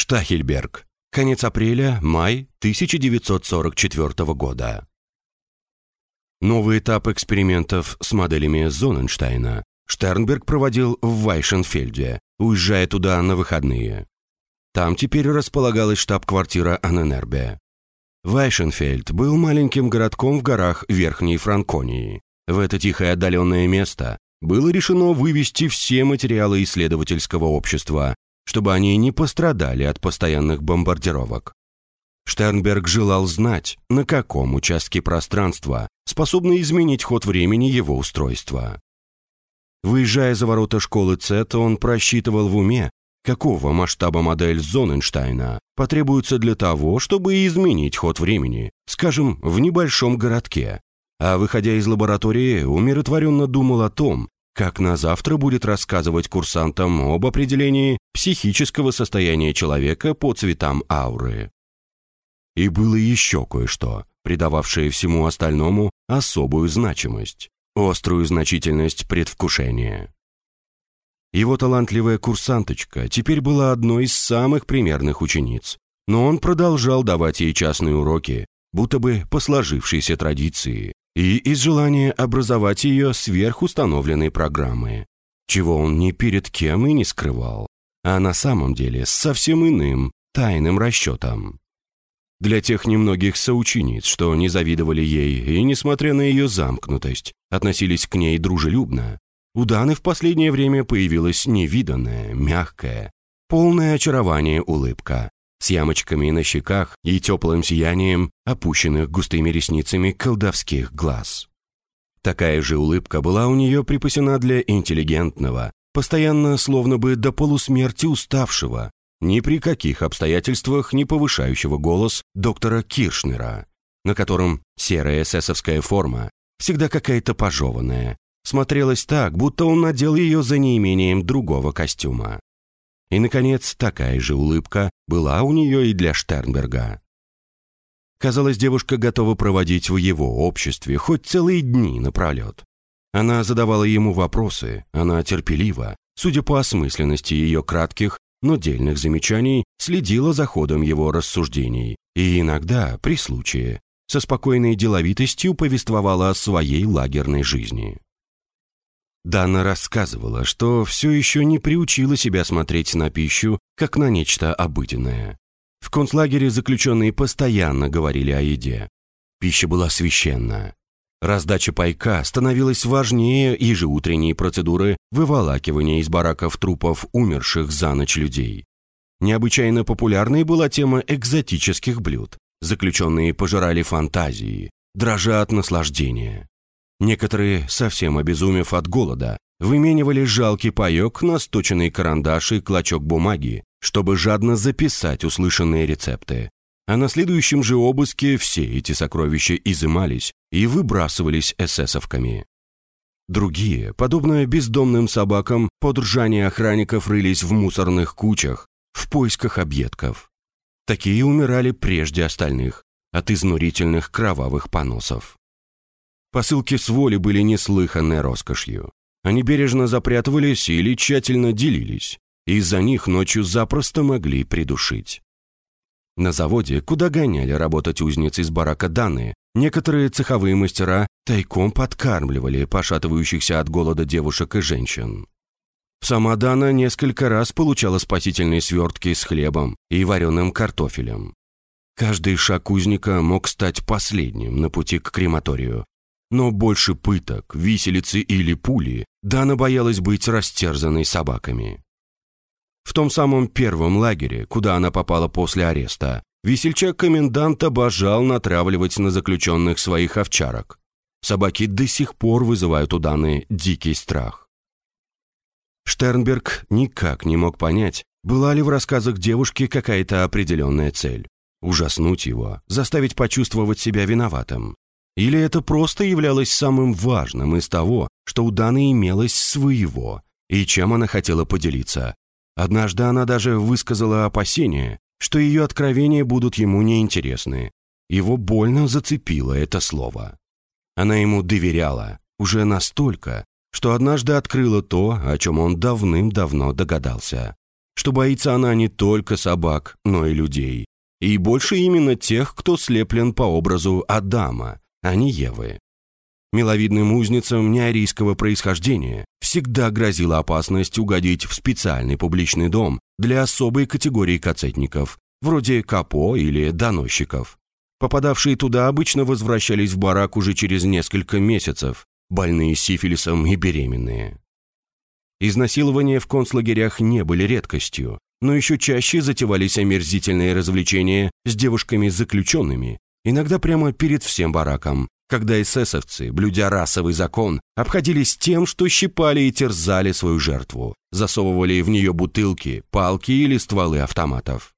Штахельберг. Конец апреля, май 1944 года. Новый этап экспериментов с моделями Зоненштейна Штернберг проводил в Вайшенфельде, уезжая туда на выходные. Там теперь располагалась штаб-квартира Аненербе. Вайшенфельд был маленьким городком в горах Верхней Франконии. В это тихое отдаленное место было решено вывести все материалы исследовательского общества, чтобы они не пострадали от постоянных бомбардировок. Штернберг желал знать, на каком участке пространства способно изменить ход времени его устройства. Выезжая за ворота школы ЦЕТ, он просчитывал в уме, какого масштаба модель Зоненштейна потребуется для того, чтобы изменить ход времени, скажем, в небольшом городке. А выходя из лаборатории, умиротворенно думал о том, как на завтра будет рассказывать курсантам об определении психического состояния человека по цветам ауры. И было еще кое-что, придававшее всему остальному особую значимость, острую значительность предвкушения. Его талантливая курсанточка теперь была одной из самых примерных учениц, но он продолжал давать ей частные уроки, будто бы по сложившейся традиции, и из желания образовать ее сверхустановленной программы, чего он ни перед кем и не скрывал, а на самом деле с совсем иным, тайным расчетом. Для тех немногих соучениц, что не завидовали ей и, несмотря на ее замкнутость, относились к ней дружелюбно, у Даны в последнее время появилась невиданная, мягкая, полное очарование улыбка, с ямочками на щеках и теплым сиянием, опущенных густыми ресницами колдовских глаз. Такая же улыбка была у нее припасена для интеллигентного, постоянно словно бы до полусмерти уставшего, ни при каких обстоятельствах не повышающего голос доктора Киршнера, на котором серая эсэсовская форма, всегда какая-то пожеванная, смотрелась так, будто он надел ее за неимением другого костюма. И, наконец, такая же улыбка была у нее и для Штернберга. Казалось, девушка готова проводить в его обществе хоть целые дни напролет. Она задавала ему вопросы, она терпеливо, судя по осмысленности ее кратких, но дельных замечаний, следила за ходом его рассуждений и иногда, при случае, со спокойной деловитостью повествовала о своей лагерной жизни. Дана рассказывала, что все еще не приучила себя смотреть на пищу, как на нечто обыденное. В концлагере заключенные постоянно говорили о еде. Пища была священна. Раздача пайка становилась важнее ежеутренней процедуры выволакивания из бараков трупов умерших за ночь людей. Необычайно популярной была тема экзотических блюд. Заключенные пожирали фантазии, дрожа от наслаждения. Некоторые, совсем обезумев от голода, выменивали жалкий паёк на сточенный карандаш и клочок бумаги, чтобы жадно записать услышанные рецепты. А на следующем же обыске все эти сокровища изымались и выбрасывались эсэсовками. Другие, подобно бездомным собакам, под ржание охранников рылись в мусорных кучах в поисках объедков. Такие умирали прежде остальных от изнурительных кровавых поносов. Посылки с воли были неслыханной роскошью. Они бережно запрятывались или тщательно делились. Из-за них ночью запросто могли придушить. На заводе, куда гоняли работать узницы из барака Даны, некоторые цеховые мастера тайком подкармливали пошатывающихся от голода девушек и женщин. Сама Дана несколько раз получала спасительные свертки с хлебом и вареным картофелем. Каждый шаг узника мог стать последним на пути к крематорию, но больше пыток, виселицы или пули Дана боялась быть растерзанной собаками. В том самом первом лагере, куда она попала после ареста, весельчак-комендант обожал натравливать на заключенных своих овчарок. Собаки до сих пор вызывают у Даны дикий страх. Штернберг никак не мог понять, была ли в рассказах девушки какая-то определенная цель. Ужаснуть его, заставить почувствовать себя виноватым. Или это просто являлось самым важным из того, что у Даны имелось своего, и чем она хотела поделиться. Однажды она даже высказала опасение, что ее откровения будут ему неинтересны. Его больно зацепило это слово. Она ему доверяла, уже настолько, что однажды открыла то, о чем он давным-давно догадался. что боится она не только собак, но и людей. И больше именно тех, кто слеплен по образу Адама, а не Евы. Миловидным узницам неарийского происхождения всегда грозила опасность угодить в специальный публичный дом для особой категории кацетников, вроде капо или доносчиков. Попадавшие туда обычно возвращались в барак уже через несколько месяцев, больные сифилисом и беременные. Изнасилования в концлагерях не были редкостью, но еще чаще затевались омерзительные развлечения с девушками-заключенными, иногда прямо перед всем бараком, когда эсэсовцы, блюдя расовый закон, обходились тем, что щипали и терзали свою жертву, засовывали в нее бутылки, палки или стволы автоматов.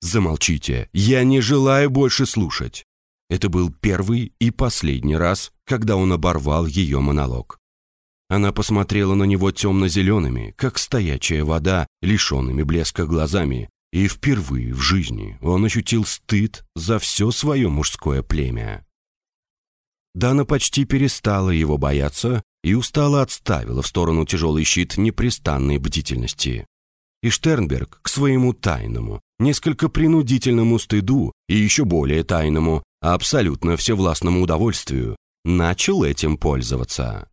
«Замолчите, я не желаю больше слушать». Это был первый и последний раз, когда он оборвал ее монолог. Она посмотрела на него темно-зелеными, как стоячая вода, лишенными блеска глазами, и впервые в жизни он ощутил стыд за все свое мужское племя. Дана почти перестала его бояться и устало отставила в сторону тяжелый щит непрестанной бдительности. И Штернберг к своему тайному, несколько принудительному стыду и еще более тайному, абсолютно всевластному удовольствию, начал этим пользоваться.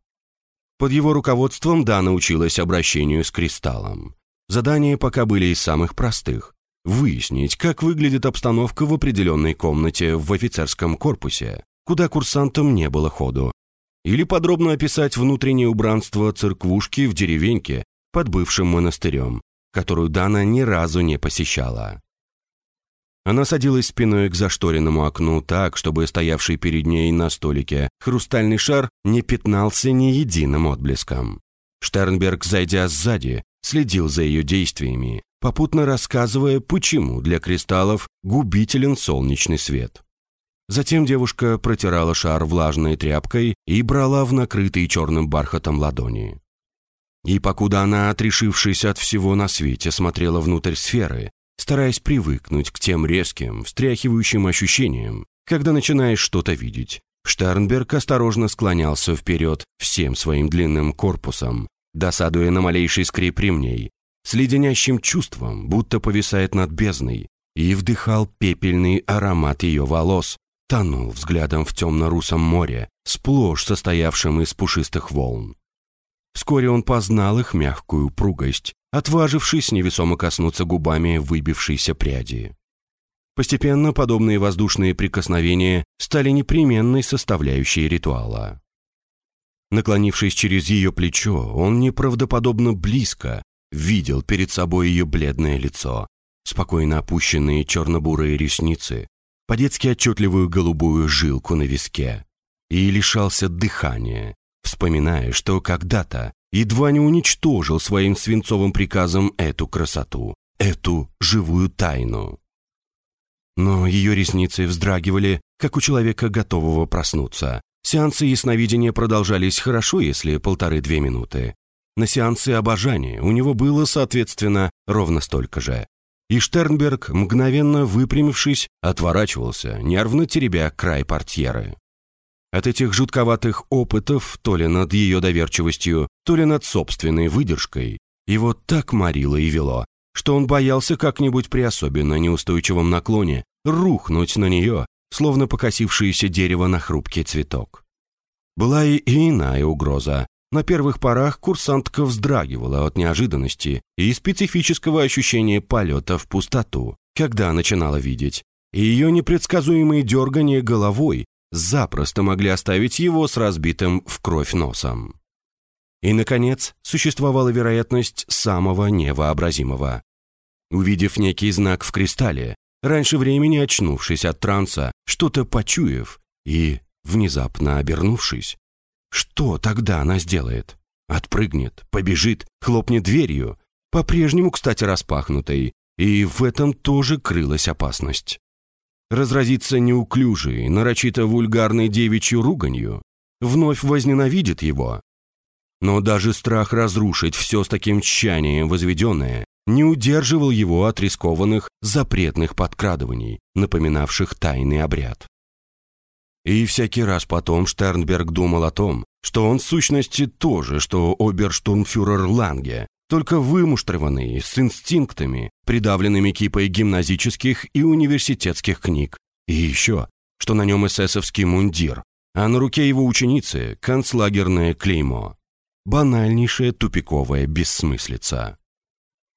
Под его руководством Дана училась обращению с кристаллом. Задания пока были из самых простых. Выяснить, как выглядит обстановка в определенной комнате в офицерском корпусе, куда курсантам не было ходу. Или подробно описать внутреннее убранство церквушки в деревеньке под бывшим монастырем, которую Дана ни разу не посещала. Она садилась спиной к зашторенному окну так, чтобы стоявший перед ней на столике хрустальный шар не пятнался ни единым отблеском. Штернберг, зайдя сзади, следил за ее действиями, попутно рассказывая, почему для кристаллов губителен солнечный свет. Затем девушка протирала шар влажной тряпкой и брала в накрытые черным бархатом ладони. И покуда она, отрешившись от всего на свете, смотрела внутрь сферы, стараясь привыкнуть к тем резким, встряхивающим ощущениям, когда начинаешь что-то видеть. Штернберг осторожно склонялся вперед всем своим длинным корпусом, досадуя на малейший скрип ремней, с леденящим чувством, будто повисает над бездной, и вдыхал пепельный аромат ее волос, тонул взглядом в темно-русом море, сплошь состоявшем из пушистых волн. Вскоре он познал их мягкую упругость, отважившись невесомо коснуться губами выбившейся пряди. Постепенно подобные воздушные прикосновения стали непременной составляющей ритуала. Наклонившись через ее плечо, он неправдоподобно близко видел перед собой ее бледное лицо, спокойно опущенные черно-бурые ресницы, по-детски отчетливую голубую жилку на виске, и лишался дыхания, вспоминая, что когда-то едва не уничтожил своим свинцовым приказом эту красоту, эту живую тайну. Но ее ресницы вздрагивали, как у человека, готового проснуться. Сеансы ясновидения продолжались хорошо, если полторы-две минуты. На сеансы обожания у него было, соответственно, ровно столько же. И Штернберг, мгновенно выпрямившись, отворачивался, нервно теребя край портьеры. От этих жутковатых опытов, то ли над ее доверчивостью, то ли над собственной выдержкой, его так морило и вело, что он боялся как-нибудь при особенно неустойчивом наклоне рухнуть на нее, словно покосившееся дерево на хрупкий цветок. Была и иная угроза. На первых порах курсантка вздрагивала от неожиданности и специфического ощущения полета в пустоту, когда начинала видеть, и ее непредсказуемые дергания головой запросто могли оставить его с разбитым в кровь носом. И, наконец, существовала вероятность самого невообразимого. Увидев некий знак в кристалле, раньше времени очнувшись от транса, что-то почуяв и, внезапно обернувшись, что тогда она сделает? Отпрыгнет, побежит, хлопнет дверью, по-прежнему, кстати, распахнутой, и в этом тоже крылась опасность разразится неуклюжей, нарочито вульгарной девичьей руганью, вновь возненавидит его. Но даже страх разрушить все с таким тщанием возведенное не удерживал его от рискованных запретных подкрадываний, напоминавших тайный обряд. И всякий раз потом Штернберг думал о том, что он в сущности тоже, что оберштурмфюрер Ланге, только вымуштрованный, с инстинктами, придавленными кипой гимназических и университетских книг. И еще, что на нем эсэсовский мундир, а на руке его ученицы концлагерное клеймо. Банальнейшая тупиковая бессмыслица.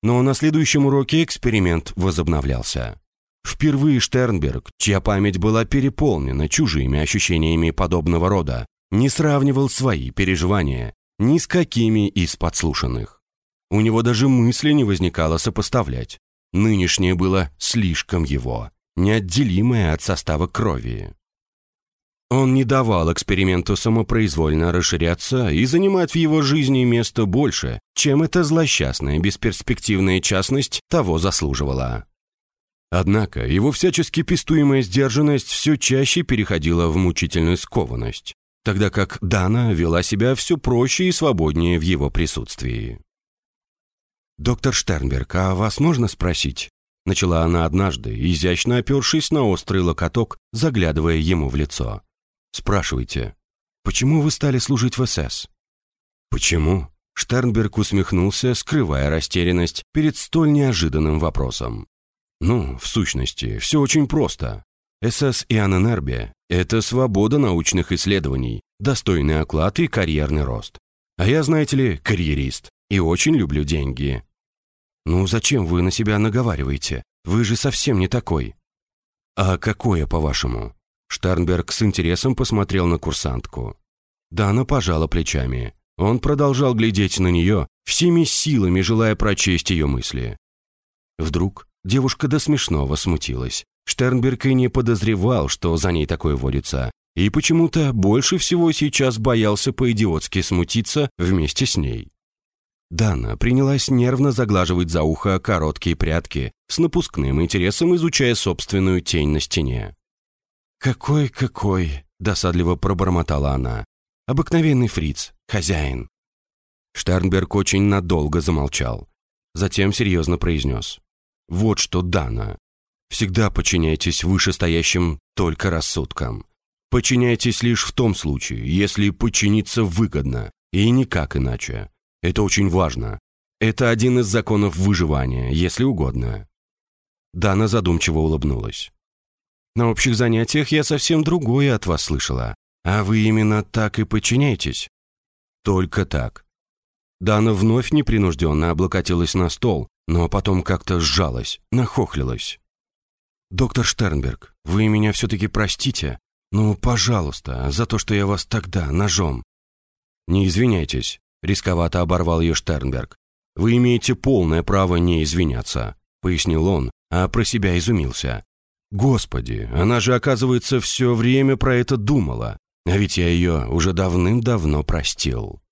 Но на следующем уроке эксперимент возобновлялся. Впервые Штернберг, чья память была переполнена чужими ощущениями подобного рода, не сравнивал свои переживания ни с какими из подслушанных. У него даже мысли не возникало сопоставлять. Нынешнее было слишком его, неотделимое от состава крови. Он не давал эксперименту самопроизвольно расширяться и занимать в его жизни место больше, чем эта злосчастная бесперспективная частность того заслуживала. Однако его всячески пестуемая сдержанность все чаще переходила в мучительную скованность, тогда как Дана вела себя все проще и свободнее в его присутствии. «Доктор Штернберг, а вас можно спросить?» Начала она однажды, изящно опершись на острый локоток, заглядывая ему в лицо. «Спрашивайте, почему вы стали служить в СС?» «Почему?» Штернберг усмехнулся, скрывая растерянность перед столь неожиданным вопросом. Ну, в сущности, все очень просто. СС и АННРБ – это свобода научных исследований, достойный оклад и карьерный рост. А я, знаете ли, карьерист и очень люблю деньги. Ну, зачем вы на себя наговариваете? Вы же совсем не такой. А какое, по-вашему? Штернберг с интересом посмотрел на курсантку. Дана пожала плечами. Он продолжал глядеть на нее, всеми силами желая прочесть ее мысли. Вдруг Девушка до смешного смутилась. Штернберг и не подозревал, что за ней такое водится, и почему-то больше всего сейчас боялся по-идиотски смутиться вместе с ней. Дана принялась нервно заглаживать за ухо короткие прятки, с напускным интересом изучая собственную тень на стене. «Какой-какой!» – досадливо пробормотала она. «Обыкновенный фриц, хозяин». Штернберг очень надолго замолчал. Затем серьезно произнес. Вот что дано. Всегда подчиняйтесь вышестоящим только рассудкам. Подчиняйтесь лишь в том случае, если подчиниться выгодно, и никак иначе. Это очень важно. Это один из законов выживания, если угодно. Дана задумчиво улыбнулась. На общих занятиях я совсем другое от вас слышала. А вы именно так и подчиняетесь? Только так. Дана вновь непринужденно облокотилась на стол, но потом как-то сжалась, нахохлилась. «Доктор Штернберг, вы меня все-таки простите? Ну, пожалуйста, за то, что я вас тогда ножом». «Не извиняйтесь», — рисковато оборвал ее Штернберг. «Вы имеете полное право не извиняться», — пояснил он, а про себя изумился. «Господи, она же, оказывается, все время про это думала, а ведь я ее уже давным-давно простил».